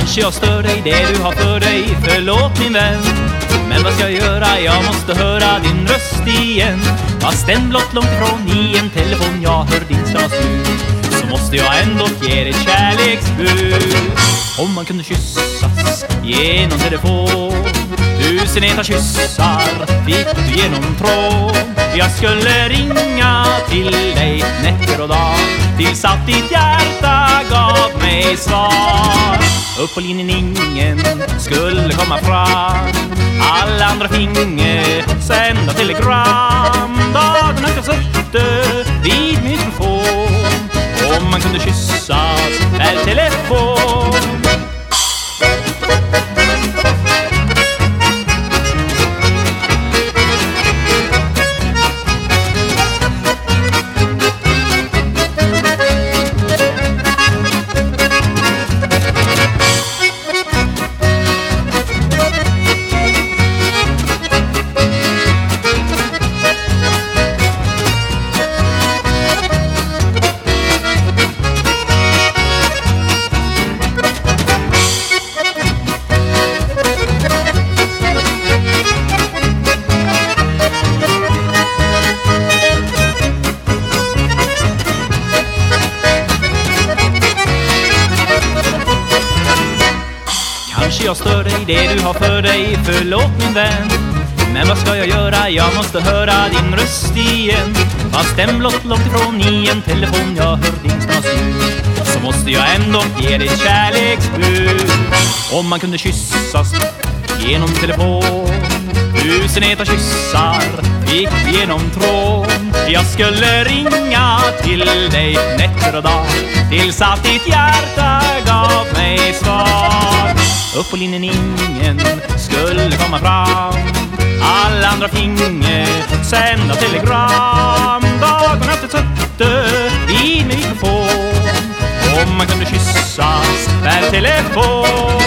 Kanske jag stör dig det du har för dig, förlåt min vän. Men vad ska jag göra, jag måste höra din röst igen. Fast den blott långt ifrån i en telefon jag hör din slut Så måste jag ändå ge dig kärleksbud. Om man kunde kyssas genom telefon Tusen eta kyssar fick du genom tråd. Jag skulle ringa till dig nätter och dag Tills att ditt hjärta mig svar. Upp på linjen ingen skulle komma fram. Alla andra finge sända telegram. Kanske jag stör dig, det du har för dig, förlåt min vän. Men vad ska jag göra, jag måste höra din röst igen. Fast den blott långt ifrån i en telefon jag hör din stas ljud Så måste jag ändå ge dig kärleksbud. Om man kunde kyssas genom telefon. Tusen heta kyssar Gick genom trå'n Jag skulle ringa till dig nätter och dag. Tills att ditt hjärta gav mig svar. Upp på linjen ingen skulle komma fram. Alla andra finge sända telegram. Dagen efter sötte vid mikrofon. Om man kunde kyssas per telefon.